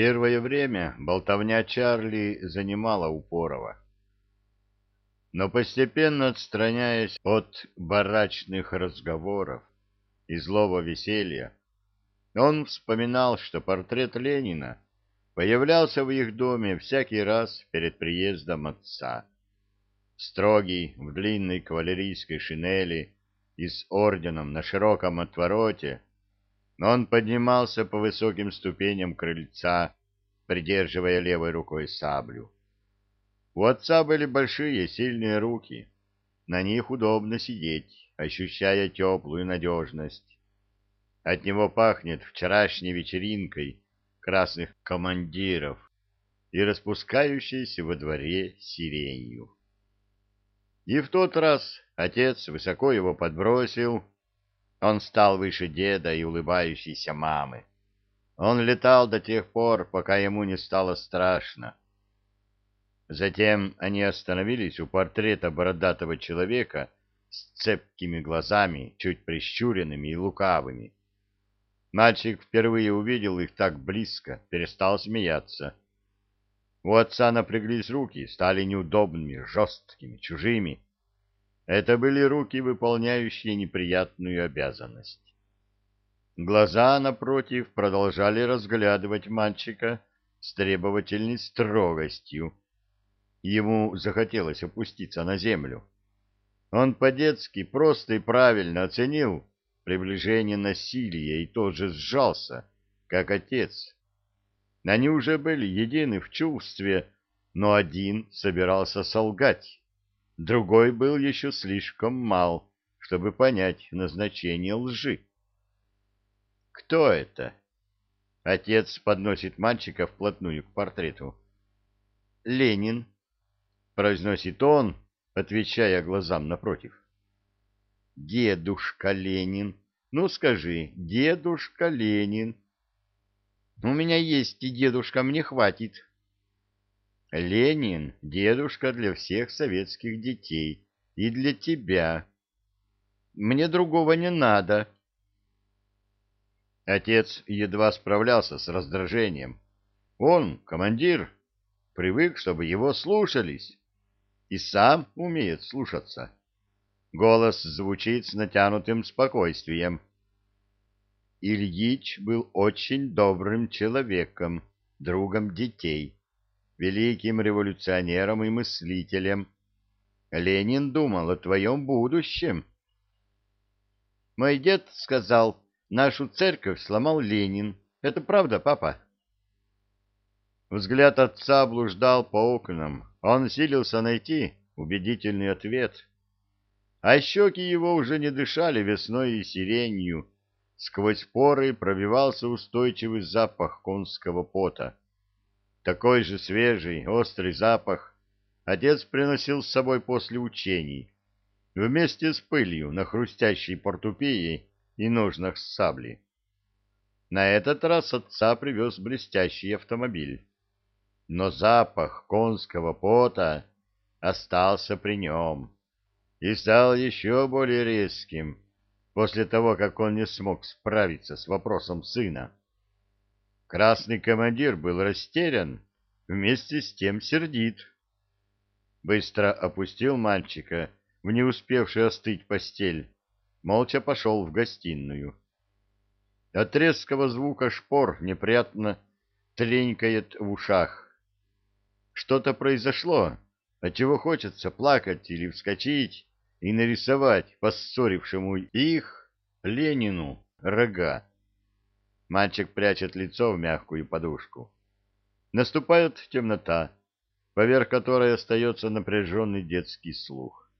Первое время болтовня Чарли занимала Упорова. Но постепенно отстраняясь от барачных разговоров и злого веселья, он вспоминал, что портрет Ленина появлялся в их доме всякий раз перед приездом отца. Строгий, в длинной кавалерийской шинели и с орденом на широком отвороте, он поднимался по высоким ступеням крыльца, придерживая левой рукой саблю. У отца были большие сильные руки. На них удобно сидеть, ощущая теплую надежность. От него пахнет вчерашней вечеринкой красных командиров и распускающейся во дворе сиренью. И в тот раз отец высоко его подбросил, он стал выше деда и улыбающейся мамы. Он летал до тех пор, пока ему не стало страшно. Затем они остановились у портрета бородатого человека с цепкими глазами, чуть прищуренными и лукавыми. Мальчик впервые увидел их так близко, перестал смеяться. У отца напряглись руки, стали неудобными, жесткими, чужими. Это были руки, выполняющие неприятную обязанность. Глаза, напротив, продолжали разглядывать мальчика с требовательной строгостью. Ему захотелось опуститься на землю. Он по-детски просто и правильно оценил приближение насилия и тоже сжался, как отец. Они уже были едины в чувстве, но один собирался солгать. Другой был еще слишком мал, чтобы понять назначение лжи. «Кто это?» Отец подносит мальчика вплотную к портрету. «Ленин», — произносит он, отвечая глазам напротив. «Дедушка Ленин. Ну, скажи, дедушка Ленин». «У меня есть и дедушка, мне хватит». Ленин — дедушка для всех советских детей и для тебя. Мне другого не надо. Отец едва справлялся с раздражением. Он, командир, привык, чтобы его слушались, и сам умеет слушаться. Голос звучит с натянутым спокойствием. Ильич был очень добрым человеком, другом детей великим революционером и мыслителем. Ленин думал о твоем будущем. Мой дед сказал, нашу церковь сломал Ленин. Это правда, папа? Взгляд отца блуждал по окнам. Он силился найти убедительный ответ. А щеки его уже не дышали весной и сиренью. Сквозь поры пробивался устойчивый запах конского пота. Такой же свежий, острый запах отец приносил с собой после учений, вместе с пылью на хрустящей портупее и ножнах с сабли. На этот раз отца привез блестящий автомобиль. Но запах конского пота остался при нем и стал еще более резким после того, как он не смог справиться с вопросом сына. Красный командир был растерян, вместе с тем сердит. Быстро опустил мальчика в не успевший остыть постель, молча пошел в гостиную. От резкого звука шпор неприятно тренькает в ушах. Что-то произошло, отчего хочется плакать или вскочить и нарисовать поссорившему их Ленину рога. Мальчик прячет лицо в мягкую подушку. Наступает темнота, поверх которой остается напряженный детский слух.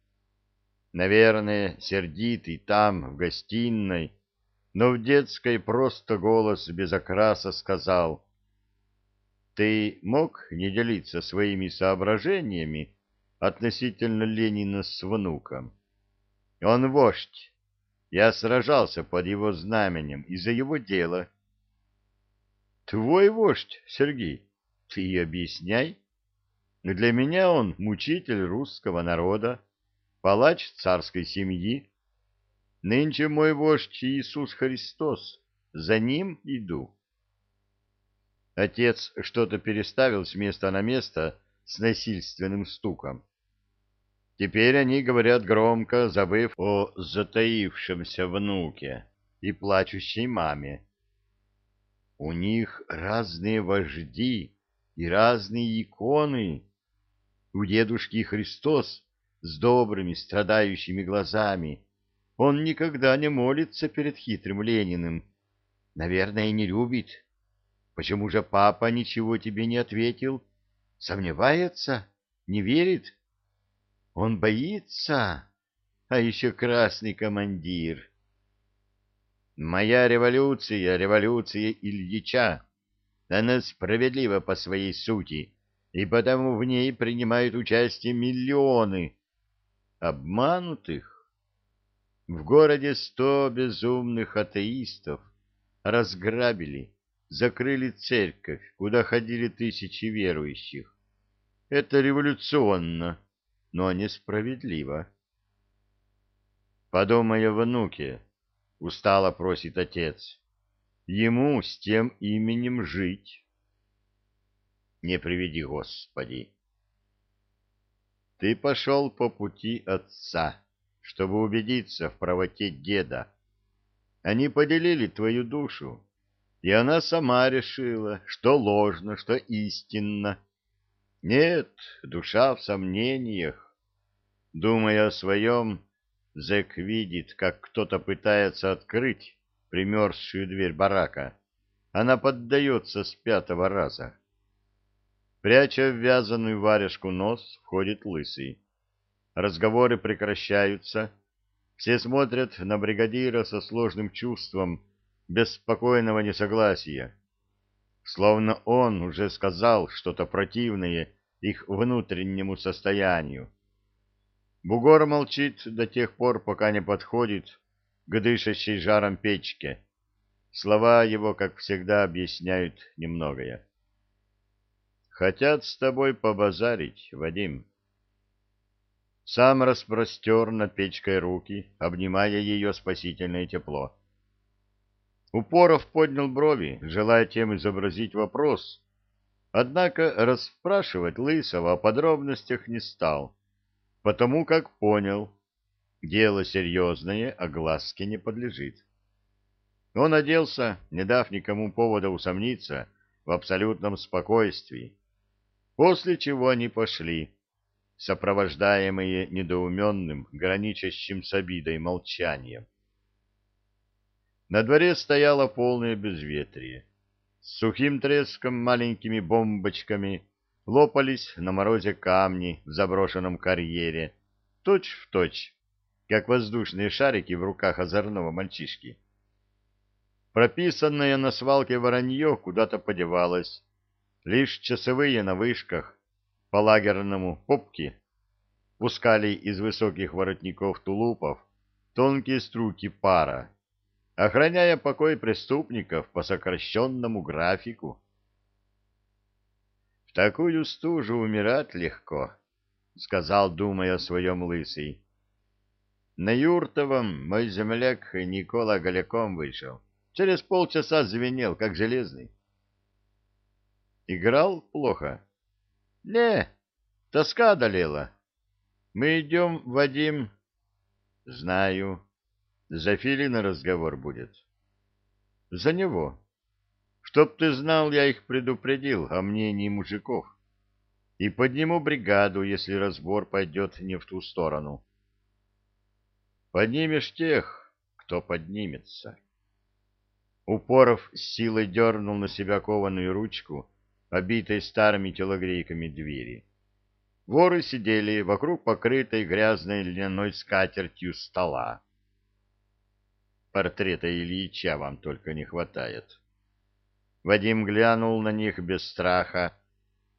Наверное, сердитый там, в гостиной, но в детской просто голос без окраса сказал «Ты мог не делиться своими соображениями относительно Ленина с внуком? Он вождь. Я сражался под его знаменем и за его дело». Твой вождь, Сергей, ты и объясняй. Для меня он мучитель русского народа, палач царской семьи. Нынче мой вождь Иисус Христос, за ним иду. Отец что-то переставил с места на место с насильственным стуком. Теперь они говорят громко, забыв о затаившемся внуке и плачущей маме. У них разные вожди и разные иконы. У дедушки Христос с добрыми страдающими глазами. Он никогда не молится перед хитрым Лениным. Наверное, не любит. Почему же папа ничего тебе не ответил? Сомневается? Не верит? Он боится? А еще красный командир. Моя революция, революция Ильича. Она справедлива по своей сути, и потому в ней принимают участие миллионы обманутых. В городе сто безумных атеистов разграбили, закрыли церковь, куда ходили тысячи верующих. Это революционно, но несправедливо. Подумай о внуке, — устало просит отец. Ему с тем именем жить. Не приведи, Господи. Ты пошел по пути отца, чтобы убедиться в правоте деда. Они поделили твою душу, и она сама решила, что ложно, что истинно. Нет, душа в сомнениях. Думая о своем, Зэк видит, как кто-то пытается открыть примерзшую дверь барака. Она поддается с пятого раза. Пряча ввязанную варежку нос, входит лысый. Разговоры прекращаются. Все смотрят на бригадира со сложным чувством беспокойного несогласия. Словно он уже сказал что-то противное их внутреннему состоянию. Бугор молчит до тех пор, пока не подходит к дышащей жаром печке. Слова его, как всегда, объясняют немногое. Хотят с тобой побазарить, Вадим. Сам распростер над печкой руки, обнимая ее спасительное тепло. Упоров поднял брови, желая тем изобразить вопрос, однако расспрашивать Лысого о подробностях не стал, потому как понял, дело серьезное, а глазке не подлежит. Он оделся, не дав никому повода усомниться в абсолютном спокойствии, после чего они пошли, сопровождаемые недоуменным, граничащим с обидой молчанием. На дворе стояло полное безветрие. С сухим треском маленькими бомбочками лопались на морозе камни в заброшенном карьере, точь в точь, как воздушные шарики в руках озорного мальчишки. Прописанное на свалке воронье куда-то подевалось, Лишь часовые на вышках по лагерному попке пускали из высоких воротников тулупов тонкие струки пара, охраняя покой преступников по сокращенному графику. «В такую стужу умирать легко», — сказал, думая о своем лысый. На Юртовом мой земляк Никола Голяком вышел. Через полчаса звенел, как железный. Играл плохо? Не, тоска одолела. Мы идем, Вадим. Знаю. За Филина разговор будет. За него. Чтоб ты знал, я их предупредил о мнении мужиков. И подниму бригаду, если разбор пойдет не в ту сторону. Поднимешь тех, кто поднимется. Упоров с силой дернул на себя кованую ручку, обитой старыми телогрейками двери. Воры сидели вокруг покрытой грязной льняной скатертью стола. Портрета Ильича вам только не хватает. Вадим глянул на них без страха,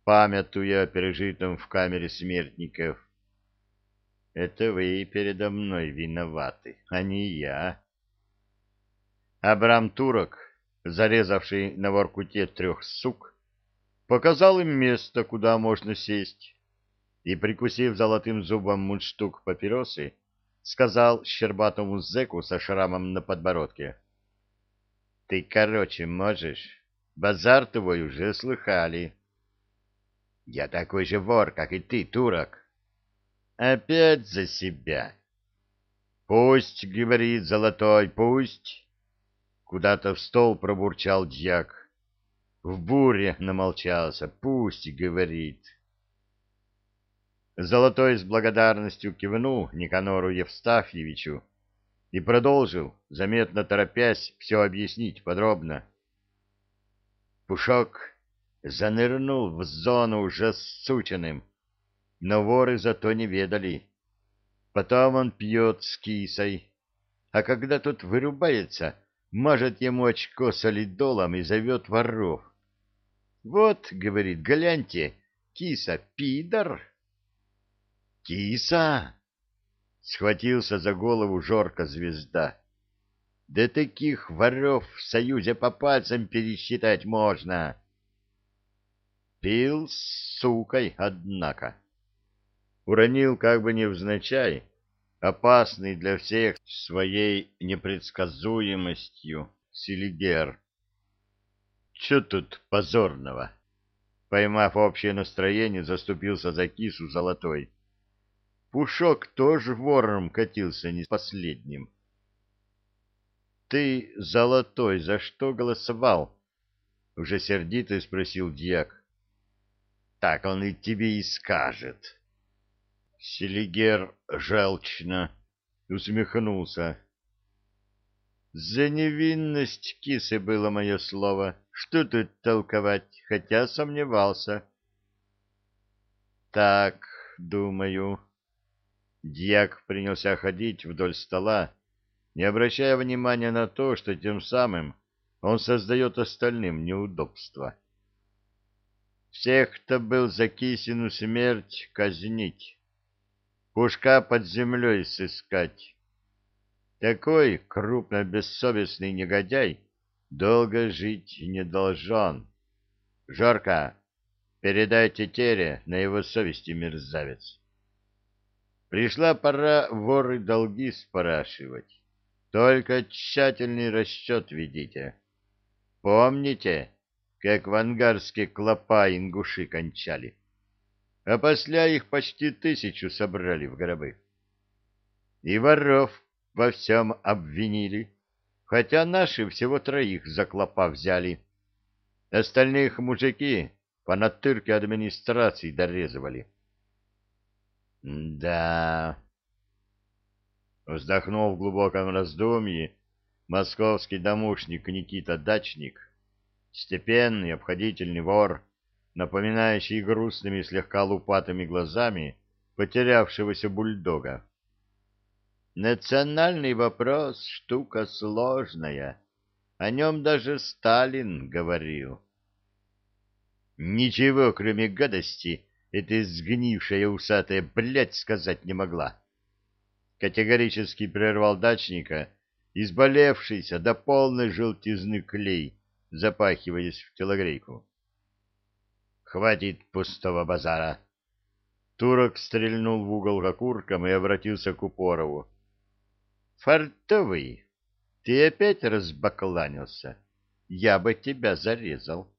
памятуя о пережитом в камере смертников. Это вы передо мной виноваты, а не я. Абрам Турок, зарезавший на воркуте трех сук, показал им место, куда можно сесть, и, прикусив золотым зубом мундштук папиросы, сказал щербатому зэку со шрамом на подбородке. — Ты короче можешь? Базар твой уже слыхали. Я такой же вор, как и ты, турок. Опять за себя. Пусть, говорит золотой, пусть. Куда-то в стол пробурчал дьяк. В буре намолчался, пусть, говорит. Золотой с благодарностью кивнул Никанору Евстафьевичу и продолжил, заметно торопясь, все объяснить подробно. Пушок занырнул в зону уже с сученным, но воры зато не ведали. Потом он пьет с кисой, а когда тот вырубается, мажет ему очко солидолом и зовет воров. «Вот, — говорит, — гляньте, киса пидор!» «Киса!» — схватился за голову Жорка звезда. «Да таких воров в Союзе по пальцам пересчитать можно!» Пил с сукой, однако. Уронил как бы невзначай, опасный для всех своей непредсказуемостью Селигер. Че тут позорного? Поймав общее настроение, заступился за кису золотой. Пушок тоже вором катился не последним. Ты, золотой, за что голосовал? Уже сердито спросил дьяк. Так он и тебе и скажет. Селигер желчно усмехнулся. За невинность кисы было мое слово. Что тут толковать, хотя сомневался. Так, думаю. Дьяк принялся ходить вдоль стола, не обращая внимания на то, что тем самым он создает остальным неудобства. Всех, кто был за Кисину смерть, казнить. Пушка под землей сыскать. Такой крупно бессовестный негодяй долго жить не должен. Жарко, передай тетере на его совести мерзавец. Пришла пора воры долги спрашивать. Только тщательный расчет ведите. Помните, как в ангарске клопа ингуши кончали. А после их почти тысячу собрали в гробы. И воров во всем обвинили, хотя наши всего троих за клопа взяли. Остальных мужики по натырке администрации дорезывали. — Да... Вздохнул в глубоком раздумье московский домушник Никита Дачник, Степенный, обходительный вор, напоминающий грустными слегка лупатыми глазами потерявшегося бульдога. Национальный вопрос — штука сложная. О нем даже Сталин говорил. Ничего, кроме гадости, эта сгнившая усатая блядь сказать не могла. Категорически прервал дачника, изболевшийся до полной желтизны клей, запахиваясь в телогрейку. «Хватит пустого базара!» Турок стрельнул в угол окурком и обратился к Упорову. «Фартовый, ты опять разбакланился? Я бы тебя зарезал».